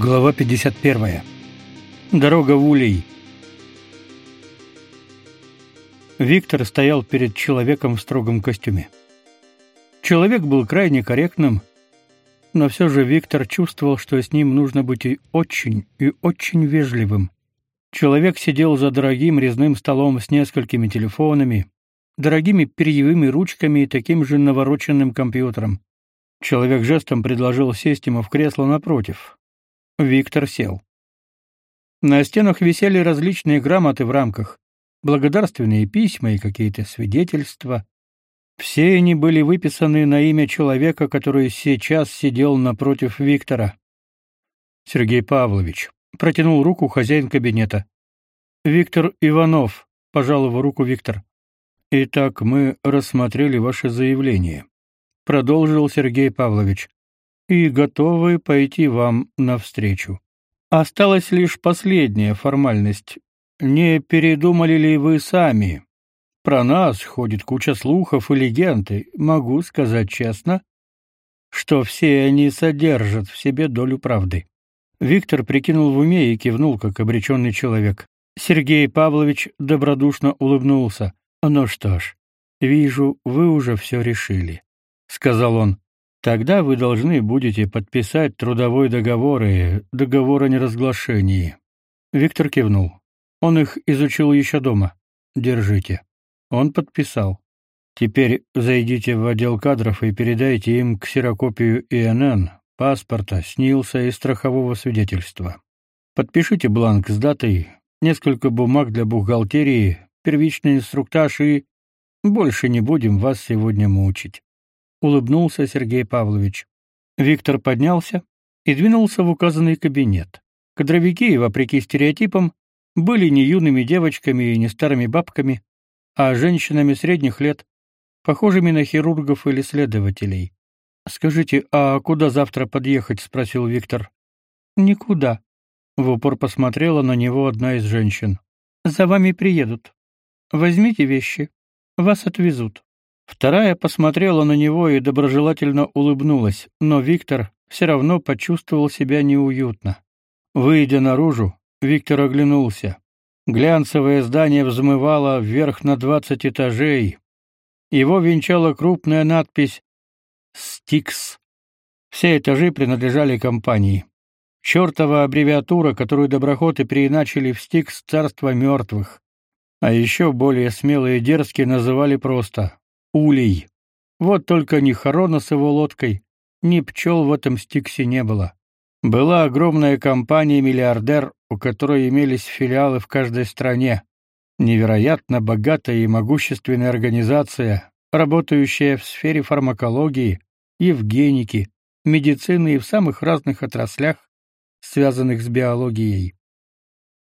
Глава 51. Дорога в Улей. Виктор стоял перед человеком в строгом костюме. Человек был крайне корректным, но все же Виктор чувствовал, что с ним нужно быть и очень, и очень вежливым. Человек сидел за дорогим резным столом с несколькими телефонами, дорогими перьевыми ручками и таким же навороченным компьютером. Человек жестом предложил сесть ему в кресло напротив. Виктор сел. На стенах висели различные грамоты в рамках, благодарственные письма и какие-то свидетельства. Все они были выписаны на имя человека, который сейчас сидел напротив Виктора. Сергей Павлович протянул руку хозяин кабинета. Виктор Иванов, пожал его руку Виктор. Итак, мы рассмотрели ваше заявление, продолжил Сергей Павлович и готовы пойти вам навстречу. Осталась лишь последняя формальность. Не передумали ли вы сами? Про нас ходит куча слухов и легенд, могу сказать честно, что все они содержат в себе долю правды. Виктор прикинул в уме и кивнул, как обреченный человек. Сергей Павлович добродушно улыбнулся. «Ну что ж, вижу, вы уже все решили», — сказал он. Тогда вы должны будете подписать трудовой договор и договор о неразглашении. Виктор кивнул. Он их изучил еще дома. Держите. Он подписал. Теперь зайдите в отдел кадров и передайте им ксерокопию ИНН, паспорта, СНИЛСа и страхового свидетельства. Подпишите бланк с датой, несколько бумаг для бухгалтерии, первичный инструктаж и больше не будем вас сегодня мучить улыбнулся Сергей Павлович. Виктор поднялся и двинулся в указанный кабинет. Кадровики, вопреки стереотипам, были не юными девочками и не старыми бабками, а женщинами средних лет, похожими на хирургов или следователей. Скажите, а куда завтра подъехать, спросил Виктор. Никуда. В упор посмотрела на него одна из женщин. За вами приедут. Возьмите вещи, вас отвезут. Вторая посмотрела на него и доброжелательно улыбнулась, но Виктор все равно почувствовал себя неуютно. Выйдя наружу, Виктор оглянулся. Глянцевое здание взмывало вверх на двадцать этажей. Его венчала крупная надпись «Стикс». Все этажи принадлежали компании. Чёртова аббревиатура, которую доброходы переиначили в «Стикс царства мертвых». А еще более смелые и дерзкие называли просто улей. Вот только ни Харона с его лодкой, ни пчел в этом стиксе не было. Была огромная компания-миллиардер, у которой имелись филиалы в каждой стране. Невероятно богатая и могущественная организация, работающая в сфере фармакологии, евгеники, медицины и в самых разных отраслях, связанных с биологией.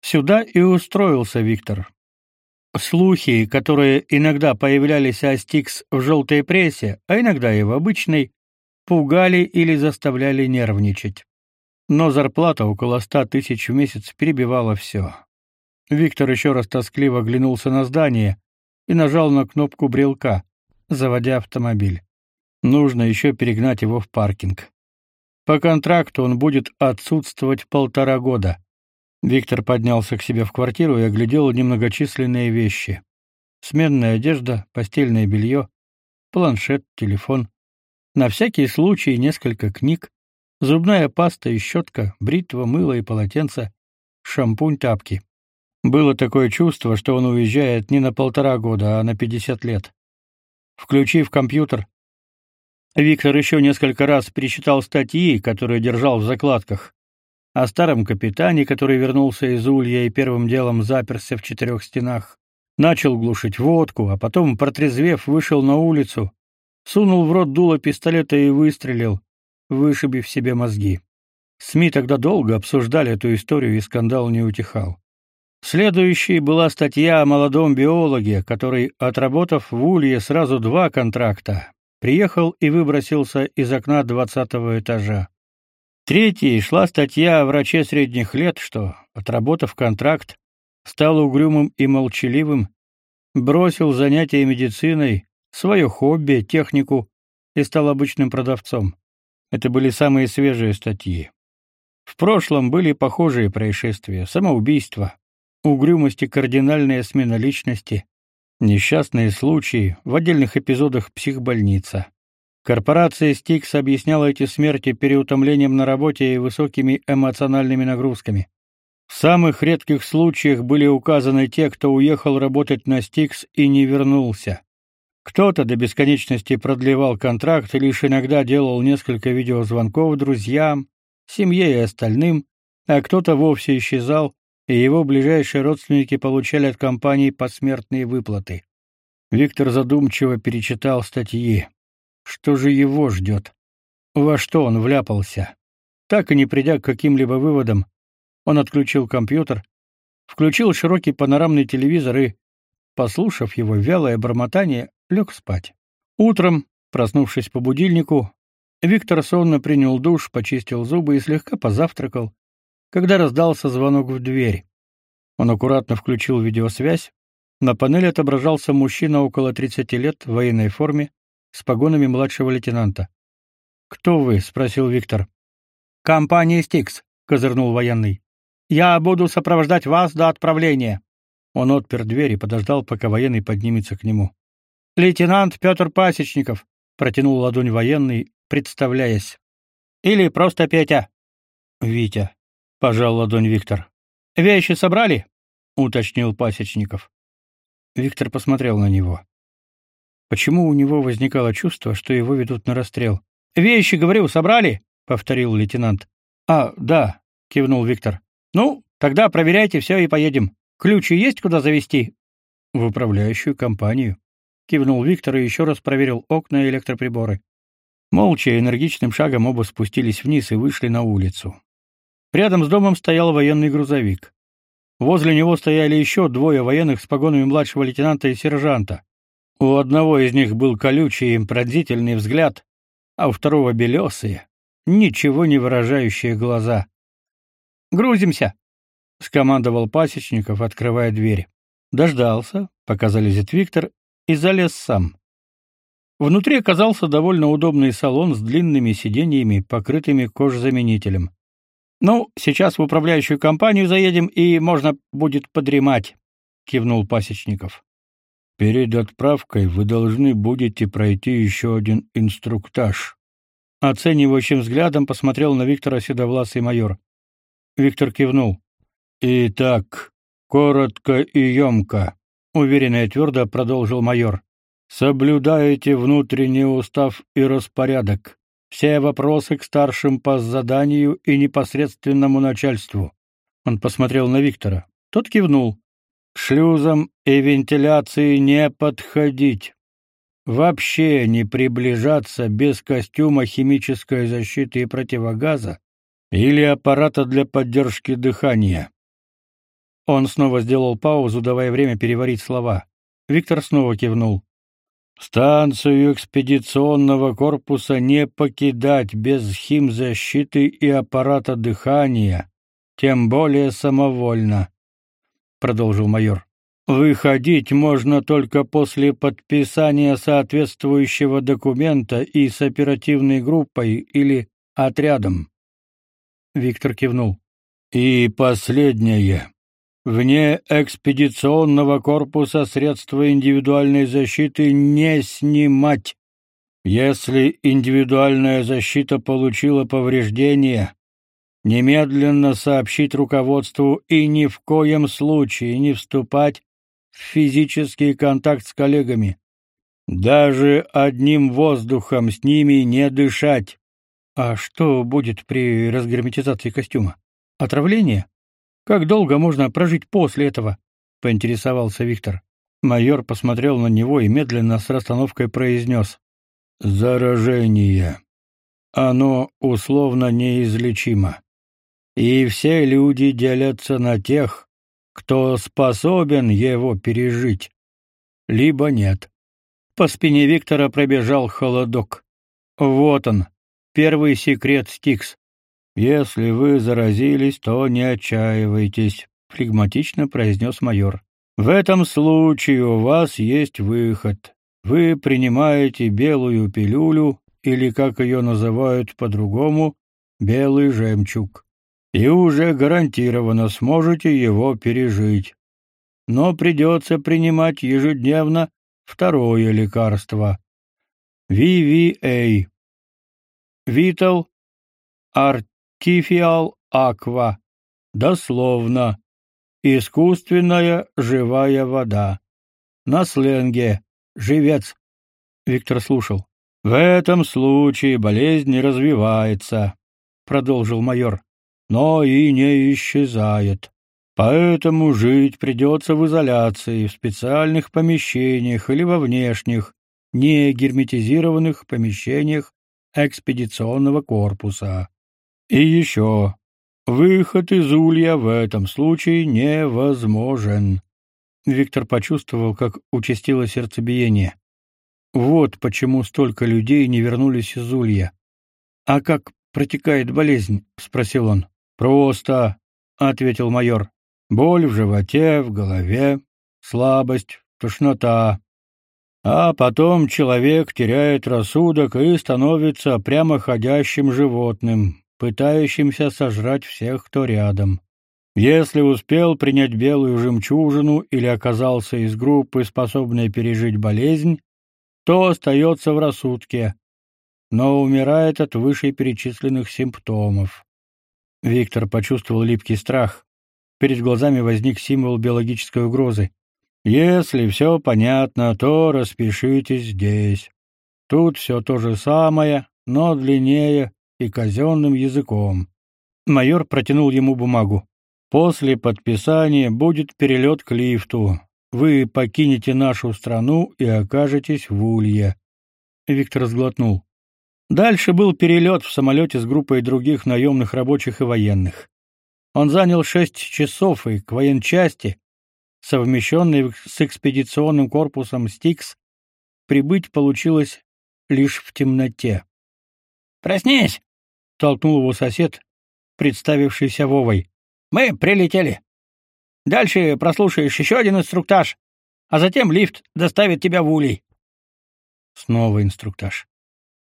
Сюда и устроился Виктор. Слухи, которые иногда появлялись о Стикс в желтой прессе, а иногда и в обычной, пугали или заставляли нервничать. Но зарплата около ста тысяч в месяц перебивала все. Виктор еще раз тоскливо оглянулся на здание и нажал на кнопку брелка, заводя автомобиль. Нужно еще перегнать его в паркинг. По контракту он будет отсутствовать полтора года. Виктор поднялся к себе в квартиру и оглядел немногочисленные вещи. Сменная одежда, постельное белье, планшет, телефон. На всякий случай несколько книг, зубная паста и щетка, бритва, мыло и полотенце, шампунь, тапки. Было такое чувство, что он уезжает не на полтора года, а на пятьдесят лет. Включив компьютер, Виктор еще несколько раз перечитал статьи, которые держал в закладках о старом капитане, который вернулся из Улья и первым делом заперся в четырех стенах, начал глушить водку, а потом, протрезвев, вышел на улицу, сунул в рот дуло пистолета и выстрелил, вышибив себе мозги. СМИ тогда долго обсуждали эту историю, и скандал не утихал. Следующей была статья о молодом биологе, который, отработав в Улье сразу два контракта, приехал и выбросился из окна двадцатого этажа. Третьей шла статья о враче средних лет, что, отработав контракт, стал угрюмым и молчаливым, бросил занятия медициной, свое хобби, технику и стал обычным продавцом. Это были самые свежие статьи. В прошлом были похожие происшествия: самоубийства, угрюмость и кардинальная смена личности, несчастные случаи, в отдельных эпизодах психбольница. Корпорация Стикс объясняла эти смерти переутомлением на работе и высокими эмоциональными нагрузками. В самых редких случаях были указаны те, кто уехал работать на Стикс и не вернулся. Кто-то до бесконечности продлевал контракт и лишь иногда делал несколько видеозвонков друзьям, семье и остальным, а кто-то вовсе исчезал, и его ближайшие родственники получали от компании посмертные выплаты. Виктор задумчиво перечитал статьи. Что же его ждет? Во что он вляпался? Так и не придя к каким-либо выводам, он отключил компьютер, включил широкий панорамный телевизор и, послушав его вялое бормотание, лег спать. Утром, проснувшись по будильнику, Виктор сонно принял душ, почистил зубы и слегка позавтракал, когда раздался звонок в дверь. Он аккуратно включил видеосвязь. На панели отображался мужчина около 30 лет в военной форме с погонами младшего лейтенанта. «Кто вы?» — спросил Виктор. «Компания «Стикс», — козырнул военный. «Я буду сопровождать вас до отправления». Он отпер дверь и подождал, пока военный поднимется к нему. «Лейтенант Петр Пасечников», — протянул ладонь военный, представляясь. Или просто Петя. Витя, пожал ладонь Виктор. Вещи собрали? уточнил Пасечников. Виктор посмотрел на него. Почему у него возникало чувство, что его ведут на расстрел? Вещи, говорю, собрали? повторил лейтенант. А, да, кивнул Виктор. Ну, тогда проверяйте все и поедем. Ключи есть куда завести? В управляющую компанию. Кивнул Виктор и еще раз проверил окна и электроприборы. Молча энергичным шагом оба спустились вниз и вышли на улицу. Рядом с домом стоял военный грузовик. Возле него стояли еще двое военных с погонами младшего лейтенанта и сержанта. У одного из них был колючий и пронзительный взгляд, а у второго белесые, ничего не выражающие глаза. «Грузимся!» — скомандовал Пасечников, открывая дверь. Дождался, пока залезет Виктор, и залез сам. Внутри оказался довольно удобный салон с длинными сиденьями, покрытыми кожзаменителем. Ну, сейчас в управляющую компанию заедем и можно будет подремать, кивнул Пасечников. Перед отправкой вы должны будете пройти еще один инструктаж. Оценивающим взглядом посмотрел на Виктора седовласый майор. Виктор кивнул. Итак, коротко и емко, уверенно и твердо продолжил майор. Соблюдаете внутренний устав и распорядок. Все вопросы к старшим по заданию и непосредственному начальству. Он посмотрел на Виктора. Тот кивнул. Шлюзам и вентиляции не подходить. Вообще не приближаться без костюма химической защиты и противогаза или аппарата для поддержки дыхания. Он снова сделал паузу, давая время переварить слова. Виктор снова кивнул. Станцию экспедиционного корпуса не покидать без химзащиты и аппарата дыхания, тем более самовольно, продолжил майор. Выходить можно только после подписания соответствующего документа и с оперативной группой или отрядом. Виктор кивнул. И последнее. Вне экспедиционного корпуса средства индивидуальной защиты не снимать. Если индивидуальная защита получила повреждения, немедленно сообщить руководству и ни в коем случае не вступать в физический контакт с коллегами. Даже одним воздухом с ними не дышать. А что будет при разгерметизации костюма? Отравление? Как долго можно прожить после этого? поинтересовался Виктор. Майор посмотрел на него и медленно с расстановкой произнес. Заражение. Оно условно неизлечимо. И все люди делятся на тех, кто способен его пережить, либо нет. По спине Виктора пробежал холодок. Вот он, первый секрет Стикс. Если вы заразились, то не отчаивайтесь, флегматично произнес майор. В этом случае у вас есть выход. Вы принимаете белую пилюлю или как ее называют по-другому, белый жемчуг. И уже гарантированно сможете его пережить. Но придется принимать ежедневно второе лекарство. VVA. Vital Artificial Aqua. Дословно. Искусственная живая вода. На сленге. Живец. Виктор слушал. В этом случае болезнь не развивается, продолжил майор, но и не исчезает. Поэтому жить придется в изоляции, в специальных помещениях или во внешних, не герметизированных помещениях экспедиционного корпуса. И еще. Выход из улья в этом случае невозможен. Виктор почувствовал, как участилось сердцебиение. Вот почему столько людей не вернулись из улья. А как протекает болезнь? спросил он. Просто, ответил майор. Боль в животе, в голове, слабость, тошнота. А потом человек теряет рассудок и становится прямоходящим животным, пытающимся сожрать всех, кто рядом. Если успел принять белую жемчужину или оказался из группы, способной пережить болезнь, то остается в рассудке, но умирает от вышеперечисленных симптомов. Виктор почувствовал липкий страх. Перед глазами возник символ биологической угрозы. Если все понятно, то распишитесь здесь. Тут все то же самое, но длиннее и казенным языком. Майор протянул ему бумагу. После подписания будет перелет к лифту. Вы покинете нашу страну и окажетесь в Улье. Виктор сглотнул. Дальше был перелет в самолете с группой других наемных рабочих и военных. Он занял шесть часов, и к военчасти, совмещенной с экспедиционным корпусом «Стикс», прибыть получилось лишь в темноте. «Проснись!» — толкнул его сосед, представившийся Вовой. «Мы прилетели. Дальше прослушаешь еще один инструктаж, а затем лифт доставит тебя в улей». Снова инструктаж.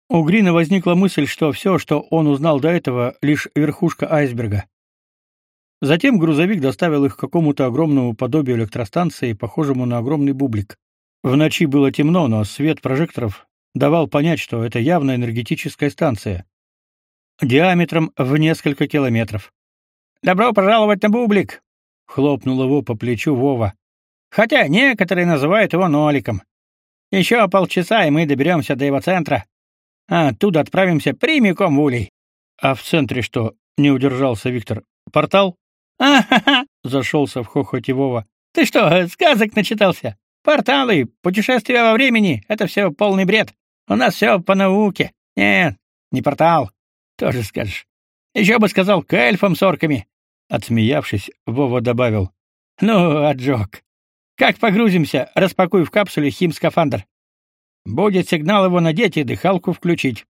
У Грина возникла мысль, что все, что он узнал до этого, лишь верхушка айсберга. Затем грузовик доставил их к какому-то огромному подобию электростанции, похожему на огромный бублик. В ночи было темно, но свет прожекторов давал понять, что это явно энергетическая станция. Диаметром в несколько километров. «Добро пожаловать на бублик!» — хлопнул его по плечу Вова. «Хотя некоторые называют его ноликом. Еще полчаса, и мы доберемся до его центра. А оттуда отправимся прямиком в Улей». «А в центре что?» — не удержался Виктор. «Портал?» А-ха-ха! Зашелся в хохоте Вова. Ты что, сказок начитался? Порталы, путешествия во времени — это все полный бред. У нас все по науке. Нет, не портал. Тоже скажешь. Еще бы сказал к эльфам с орками. Отсмеявшись, Вова добавил. Ну, отжег. Как погрузимся, распакуй в капсуле хим-скафандр. Будет сигнал его надеть и дыхалку включить.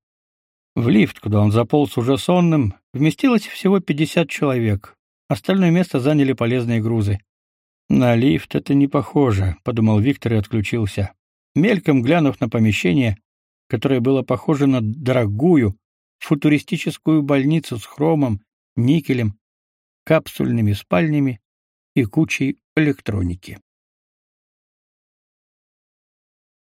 В лифт, куда он заполз уже сонным, вместилось всего 50 человек. Остальное место заняли полезные грузы. На лифт это не похоже, подумал Виктор и отключился. Мельком глянув на помещение, которое было похоже на дорогую футуристическую больницу с хромом, никелем, капсульными спальнями и кучей электроники.